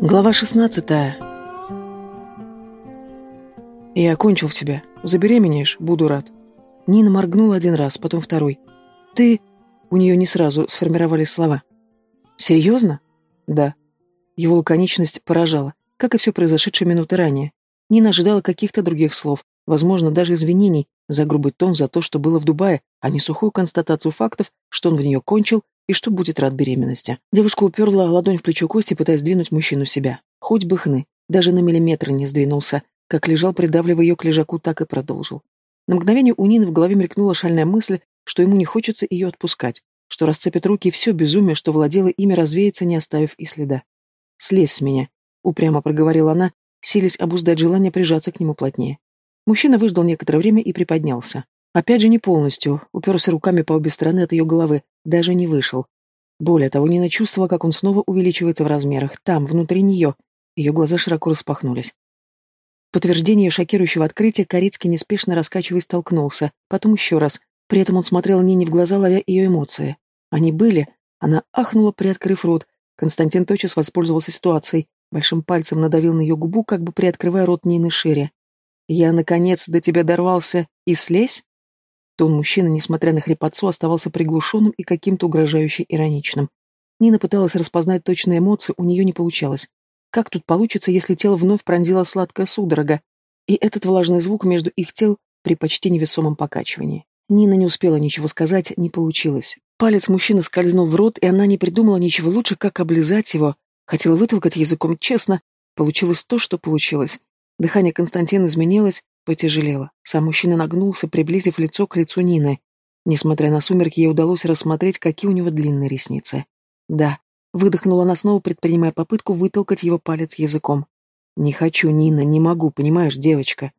Глава 16 «Я окончил в тебя. Забеременеешь, буду рад». Нина моргнула один раз, потом второй. «Ты...» У нее не сразу сформировались слова. «Серьезно?» «Да». Его лаконичность поражала, как и все произошедшее минуты ранее. Нина ожидала каких-то других слов, возможно, даже извинений за грубый тон за то, что было в Дубае, а не сухую констатацию фактов, что он в нее кончил и что будет рад беременности. Девушка уперла ладонь в плечо Кости, пытаясь сдвинуть мужчину себя. Хоть бы хны, даже на миллиметр не сдвинулся, как лежал, придавливая ее к лежаку, так и продолжил. На мгновение у Нины в голове мелькнула шальная мысль, что ему не хочется ее отпускать, что расцепит руки и все безумие, что владело ими, развеется, не оставив и следа. «Слезь с меня», — упрямо проговорила она, силясь обуздать желание прижаться к нему плотнее. Мужчина выждал некоторое время и приподнялся. Опять же не полностью, уперся руками по обе стороны от ее головы, даже не вышел. Более того, Нина чувствовала, как он снова увеличивается в размерах, там, внутри нее. Ее глаза широко распахнулись. В подтверждение шокирующего открытия Корицкий неспешно раскачиваясь толкнулся, потом еще раз. При этом он смотрел Нине в глаза, ловя ее эмоции. Они были. Она ахнула, приоткрыв рот. Константин тотчас воспользовался ситуацией. Большим пальцем надавил на ее губу, как бы приоткрывая рот Нины шире. «Я, наконец, до тебя дорвался. И слезь?» Тон мужчины, несмотря на хрипотцу, оставался приглушенным и каким-то угрожающе ироничным. Нина пыталась распознать точные эмоции, у нее не получалось. Как тут получится, если тело вновь пронзила сладкая судорога? И этот влажный звук между их тел при почти невесомом покачивании. Нина не успела ничего сказать, не получилось. Палец мужчины скользнул в рот, и она не придумала ничего лучше, как облизать его. Хотела вытолкать языком честно. Получилось то, что получилось. Дыхание Константина изменилось, потяжелело. Сам мужчина нагнулся, приблизив лицо к лицу Нины. Несмотря на сумерки, ей удалось рассмотреть, какие у него длинные ресницы. Да, выдохнула она снова, предпринимая попытку вытолкать его палец языком. «Не хочу, Нина, не могу, понимаешь, девочка».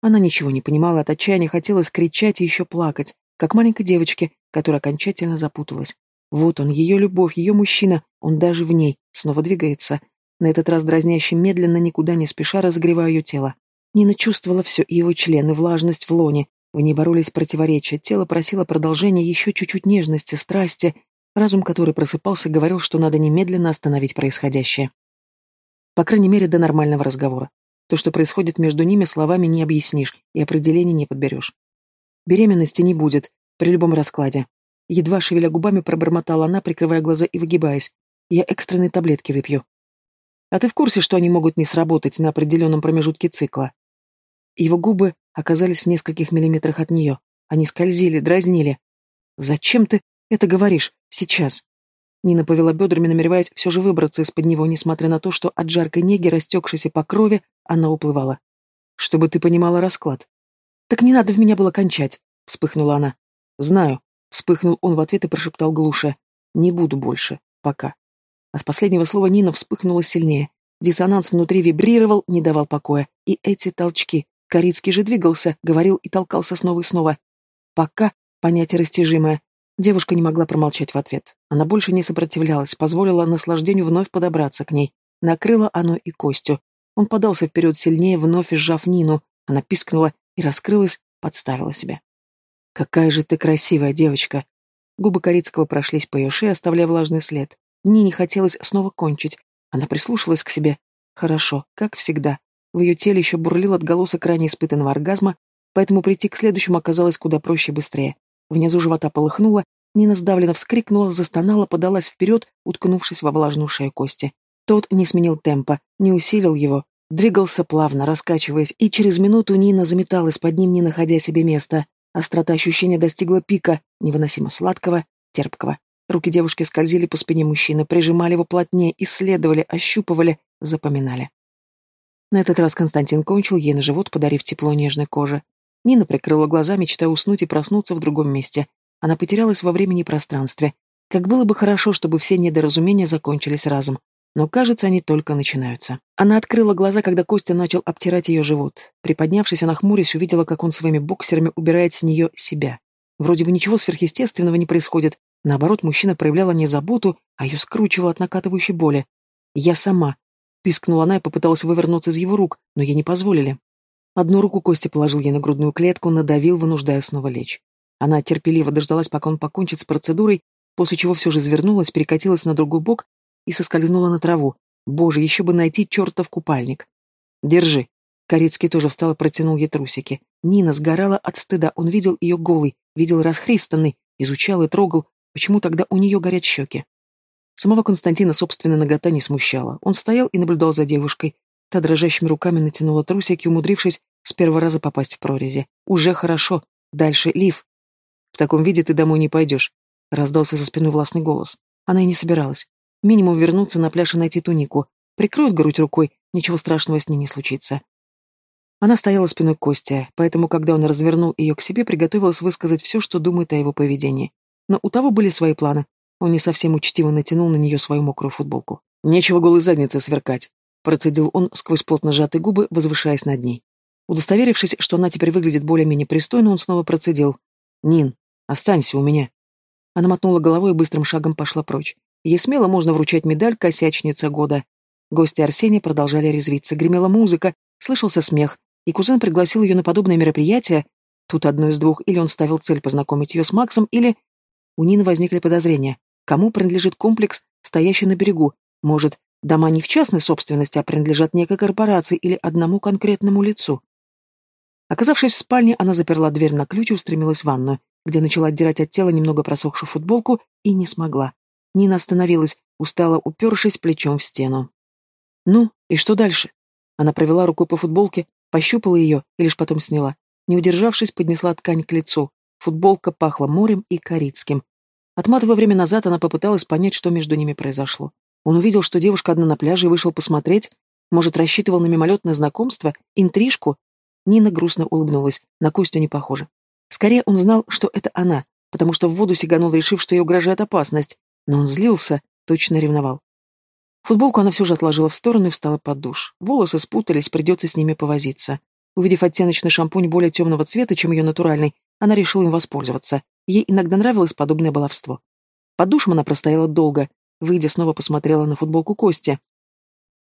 Она ничего не понимала, от отчаяния хотелось кричать и еще плакать, как маленькой девочке, которая окончательно запуталась. Вот он, ее любовь, ее мужчина, он даже в ней, снова двигается, на этот раз дразняще медленно, никуда не спеша разогревая ее тело. Нина чувствовала все, и его члены, влажность в лоне. В ней боролись противоречия, тело просило продолжения еще чуть-чуть нежности, страсти. Разум, который просыпался, говорил, что надо немедленно остановить происходящее. По крайней мере, до нормального разговора. То, что происходит между ними, словами не объяснишь и определений не подберешь. Беременности не будет, при любом раскладе. Едва шевеля губами пробормотала она, прикрывая глаза и выгибаясь. Я экстренные таблетки выпью. А ты в курсе, что они могут не сработать на определенном промежутке цикла? Его губы оказались в нескольких миллиметрах от нее. Они скользили, дразнили. «Зачем ты это говоришь? Сейчас?» Нина повела бедрами, намереваясь все же выбраться из-под него, несмотря на то, что от жаркой неги, растекшейся по крови, она уплывала. «Чтобы ты понимала расклад». «Так не надо в меня было кончать», — вспыхнула она. «Знаю», — вспыхнул он в ответ и прошептал глуше. «Не буду больше. Пока». От последнего слова Нина вспыхнула сильнее. Диссонанс внутри вибрировал, не давал покоя. И эти толчки. Корицкий же двигался, говорил и толкался снова и снова. Пока понятие растяжимое. Девушка не могла промолчать в ответ. Она больше не сопротивлялась, позволила наслаждению вновь подобраться к ней. Накрыло оно и Костю. Он подался вперед сильнее, вновь сжав Нину. Она пискнула и раскрылась, подставила себя. «Какая же ты красивая девочка!» Губы Корицкого прошлись по ее шее, оставляя влажный след. Мне не хотелось снова кончить. Она прислушалась к себе. Хорошо, как всегда. В ее теле еще бурлил отголосок ранее испытанного оргазма, поэтому прийти к следующему оказалось куда проще и быстрее. Внизу живота полыхнуло, Нина сдавленно вскрикнула, застонала, подалась вперед, уткнувшись во влажную шею Кости. Тот не сменил темпа, не усилил его, двигался плавно, раскачиваясь, и через минуту Нина заметалась под ним, не находя себе места. Острота ощущения достигла пика, невыносимо сладкого, терпкого. Руки девушки скользили по спине мужчины, прижимали его плотнее, исследовали, ощупывали, запоминали. На этот раз Константин кончил ей на живот, подарив тепло нежной кожи. Нина прикрыла глаза, мечтая уснуть и проснуться в другом месте. Она потерялась во времени и пространстве. Как было бы хорошо, чтобы все недоразумения закончились разом. Но, кажется, они только начинаются. Она открыла глаза, когда Костя начал обтирать ее живот. Приподнявшись, она хмурясь увидела, как он своими боксерами убирает с нее себя. Вроде бы ничего сверхъестественного не происходит, Наоборот, мужчина проявлял не заботу, а ее скручивал от накатывающей боли. «Я сама», — пискнула она и попыталась вывернуться из его рук, но ей не позволили. Одну руку Костя положил ей на грудную клетку, надавил, вынуждая снова лечь. Она терпеливо дождалась, пока он покончит с процедурой, после чего все же извернулась, перекатилась на другой бок и соскользнула на траву, Боже, еще бы найти чертов купальник. Держи. Корецкий тоже встал и протянул ей трусики. Нина сгорала от стыда. Он видел ее голой, видел расхристанный, изучал и трогал. Почему тогда у нее горят щеки? Самого Константина собственная нагота не смущала. Он стоял и наблюдал за девушкой. Та дрожащими руками натянула трусики, умудрившись с первого раза попасть в прорези. Уже хорошо. Дальше лиф. В таком виде ты домой не пойдешь. Раздался за спиной властный голос. Она и не собиралась. Минимум вернуться на пляж и найти тунику. Прикроет грудь рукой, ничего страшного с ней не случится. Она стояла спиной к Косте, поэтому, когда он развернул ее к себе, приготовилась высказать все, что думает о его поведении. Но у того были свои планы. Он не совсем учтиво натянул на нее свою мокрую футболку. «Нечего голой задницы сверкать», — процедил он сквозь плотно сжатые губы, возвышаясь над ней. Удостоверившись, что она теперь выглядит более-менее пристойно, он снова процедил. «Нин, останься у меня». Она мотнула головой и быстрым шагом пошла прочь. Ей смело можно вручать медаль «Косячница года». Гости Арсения продолжали резвиться, гремела музыка, слышался смех, и кузен пригласил ее на подобное мероприятие. Тут одно из двух, или он ставил цель познакомить ее с Максом, или... У Нины возникли подозрения. Кому принадлежит комплекс, стоящий на берегу? Может, дома не в частной собственности, а принадлежат некой корпорации или одному конкретному лицу? Оказавшись в спальне, она заперла дверь на ключ и устремилась в ванную, где начала отдирать от тела немного просохшую футболку и не смогла. Нина остановилась, устало упершись плечом в стену. «Ну, и что дальше?» Она провела рукой по футболке, пощупала ее и лишь потом сняла. Не удержавшись, поднесла ткань к лицу. Футболка пахла морем и корицким. Отматывая время назад, она попыталась понять, что между ними произошло. Он увидел, что девушка одна на пляже и вышел посмотреть. Может, рассчитывал на мимолетное знакомство, интрижку? Нина грустно улыбнулась. На Костю не похоже. Скорее, он знал, что это она, потому что в воду сиганул, решив, что ей угрожает опасность. Но он злился, точно ревновал. Футболку она все же отложила в сторону и встала под душ. Волосы спутались, придется с ними повозиться. Увидев оттеночный шампунь более темного цвета, чем ее натуральный, она решила им воспользоваться. Ей иногда нравилось подобное баловство. Под душем она простояла долго. Выйдя, снова посмотрела на футболку Кости.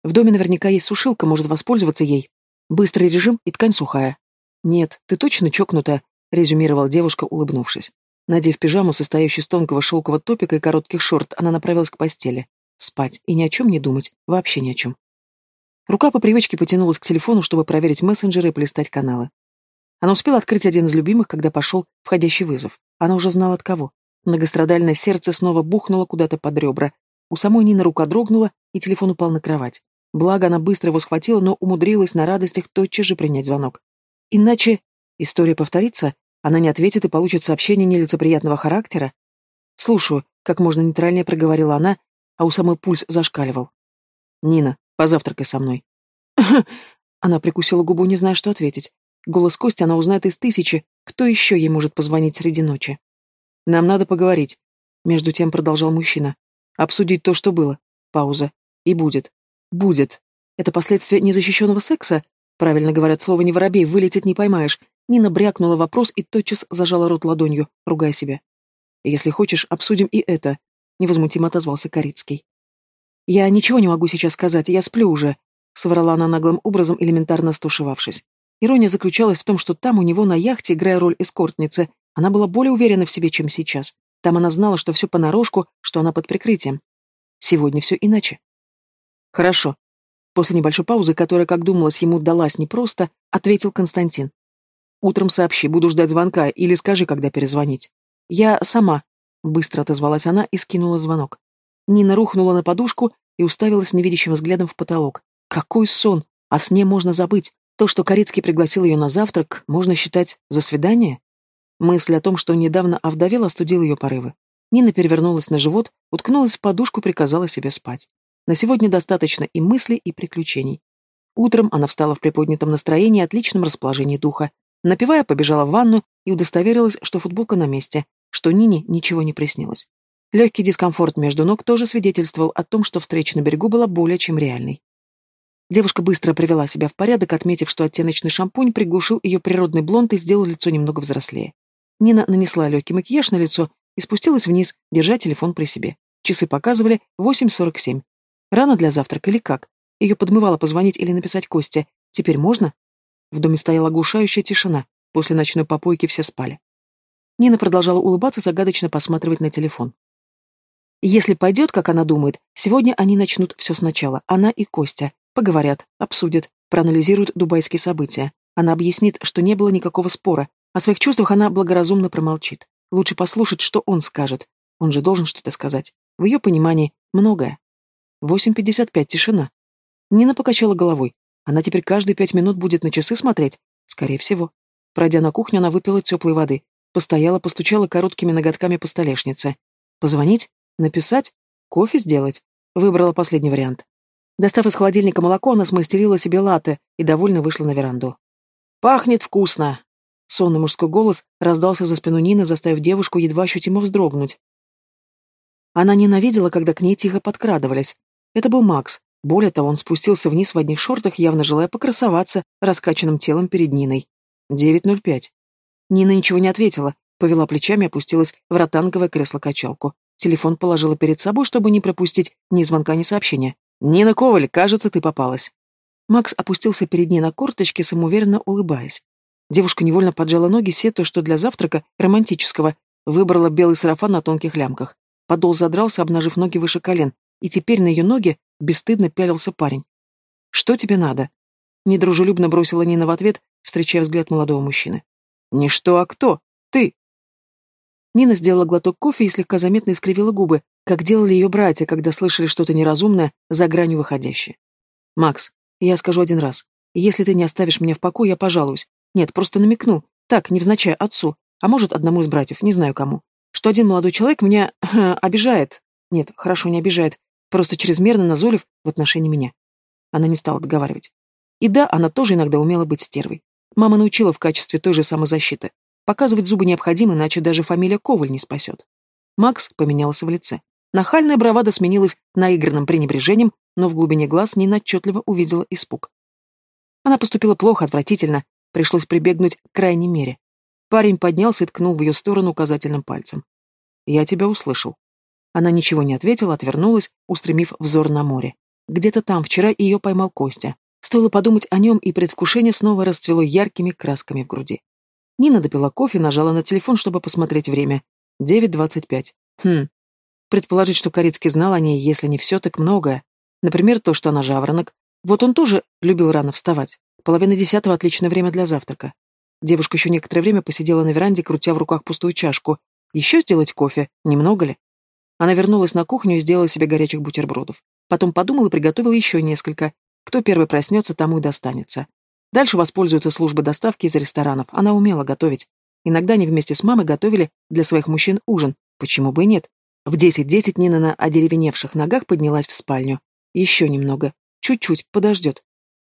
В доме наверняка есть сушилка, может воспользоваться ей. Быстрый режим и ткань сухая. «Нет, ты точно чокнутая», — резюмировала девушка, улыбнувшись. Надев пижаму, состоящую из тонкого шелкового топика и коротких шорт, она направилась к постели. Спать и ни о чем не думать, вообще ни о чем. Рука по привычке потянулась к телефону, чтобы проверить мессенджеры и полистать каналы. Она успела открыть один из любимых, когда пошел входящий вызов. Она уже знала от кого. Многострадальное сердце снова бухнуло куда-то под ребра. У самой Нины рука дрогнула, и телефон упал на кровать. Благо, она быстро его схватила, но умудрилась на радостях тотчас же принять звонок. Иначе история повторится, она не ответит и получит сообщение нелицеприятного характера. «Слушаю», — как можно нейтральнее проговорила она, а у самой пульс зашкаливал. «Нина, позавтракай со мной». Она прикусила губу, не зная, что ответить. Голос Кости она узнает из тысячи. Кто еще ей может позвонить среди ночи? «Нам надо поговорить», — между тем продолжал мужчина. «Обсудить то, что было. Пауза. И будет. Будет. Это последствия незащищенного секса? Правильно говорят, слово «не воробей», вылететь не поймаешь. Нина брякнула вопрос и тотчас зажала рот ладонью, ругая себя. «Если хочешь, обсудим и это», — невозмутимо отозвался Корицкий. «Я ничего не могу сейчас сказать, я сплю уже», — соврала она наглым образом, элементарно стушевавшись. Ирония заключалась в том, что там у него на яхте, играя роль эскортницы, она была более уверена в себе, чем сейчас. Там она знала, что все понарошку, что она под прикрытием. Сегодня все иначе. «Хорошо», После небольшой паузы, которая, как думалось, ему далась непросто, ответил Константин. «Утром сообщи, буду ждать звонка, или скажи, когда перезвонить». «Я сама», — быстро отозвалась она и скинула звонок. Нина рухнула на подушку и уставилась невидящим взглядом в потолок. «Какой сон! О сне можно забыть. То, что Корицкий пригласил ее на завтрак, можно считать за свидание?» Мысль о том, что недавно овдовел, остудил ее порывы. Нина перевернулась на живот, уткнулась в подушку, приказала себе спать. На сегодня достаточно и мыслей, и приключений. Утром она встала в приподнятом настроении и отличном расположении духа. Напивая, побежала в ванну и удостоверилась, что футболка на месте, что Нине ничего не приснилось. Легкий дискомфорт между ног тоже свидетельствовал о том, что встреча на берегу была более чем реальной. Девушка быстро привела себя в порядок, отметив, что оттеночный шампунь приглушил ее природный блонд и сделал лицо немного взрослее. Нина нанесла легкий макияж на лицо и спустилась вниз, держа телефон при себе. Часы показывали 8.47. Рано для завтрака или как? Ее подмывало позвонить или написать Косте. Теперь можно? В доме стояла оглушающая тишина. После ночной попойки все спали. Нина продолжала улыбаться, загадочно посматривать на телефон. Если пойдет, как она думает, сегодня они начнут все сначала, она и Костя. Поговорят, обсудят, проанализируют дубайские события. Она объяснит, что не было никакого спора. О своих чувствах она благоразумно промолчит. Лучше послушать, что он скажет. Он же должен что-то сказать. В ее понимании многое. 8.55, тишина. Нина покачала головой. Она теперь каждые пять минут будет на часы смотреть? Скорее всего. Пройдя на кухню, она выпила теплой воды. Постояла, постучала короткими ноготками по столешнице. Позвонить? Написать? Кофе сделать? Выбрала последний вариант. Достав из холодильника молоко, она смастерила себе латте и довольно вышла на веранду. «Пахнет вкусно!» Сонный мужской голос раздался за спину Нины, заставив девушку едва ощутимо вздрогнуть. Она ненавидела, когда к ней тихо подкрадывались. Это был Макс. Более того, он спустился вниз в одних шортах, явно желая покрасоваться раскачанным телом перед Ниной. 9.05. Нина ничего не ответила, повела плечами, опустилась в ротанговое кресло-качалку. Телефон положила перед собой, чтобы не пропустить ни звонка, ни сообщения. «Нина Коваль, кажется, ты попалась». Макс опустился перед ней на корточки, самоуверенно улыбаясь. Девушка невольно поджала ноги, сетуя, что для завтрака, романтического, выбрала белый сарафан на тонких лямках. Подол задрался, обнажив ноги выше колен, и теперь на ее ноги бесстыдно пялился парень. «Что тебе надо?» Недружелюбно бросила Нина в ответ, встречая взгляд молодого мужчины. «Не что, а кто? Ты!» Нина сделала глоток кофе и слегка заметно искривила губы, как делали ее братья, когда слышали что-то неразумное, за гранью выходящее. «Макс, я скажу один раз. Если ты не оставишь меня в покое, я пожалуюсь. Нет, просто намекну. Так, невзначай отцу. А может, одному из братьев, не знаю кому. Что один молодой человек меня обижает. Нет, хорошо, не обижает. Просто чрезмерно назолив в отношении меня. Она не стала договаривать. И да, она тоже иногда умела быть стервой. Мама научила в качестве той же самозащиты. Показывать зубы необходимо, иначе даже фамилия Коваль не спасет. Макс поменялся в лице. Нахальная бравада сменилась наигранным пренебрежением, но в глубине глаз Нина отчетливо увидела испуг. Она поступила плохо, отвратительно, Пришлось прибегнуть к крайней мере. Парень поднялся и ткнул в ее сторону указательным пальцем. «Я тебя услышал». Она ничего не ответила, отвернулась, устремив взор на море. Где-то там вчера ее поймал Костя. Стоило подумать о нем, и предвкушение снова расцвело яркими красками в груди. Нина допила кофе, нажала на телефон, чтобы посмотреть время. 9.25. Хм. Предположить, что Корицкий знал о ней, если не все, так многое. Например, то, что она жаворонок. Вот он тоже любил рано вставать. Половина десятого — отличное время для завтрака. Девушка еще некоторое время посидела на веранде, крутя в руках пустую чашку. Еще сделать кофе? Немного ли? Она вернулась на кухню и сделала себе горячих бутербродов. Потом подумала и приготовила еще несколько. Кто первый проснется, тому и достанется. Дальше воспользуются службы доставки из ресторанов. Она умела готовить. Иногда они вместе с мамой готовили для своих мужчин ужин. Почему бы и нет? В десять-десять Нина на одеревеневших ногах поднялась в спальню. Еще немного. Чуть-чуть, подождет.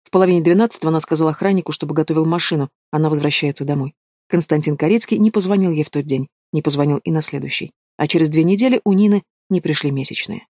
В половине двенадцатого она сказала охраннику, чтобы готовил машину, она возвращается домой. Константин Корецкий не позвонил ей в тот день, не позвонил и на следующий. А через две недели у Нины не пришли месячные.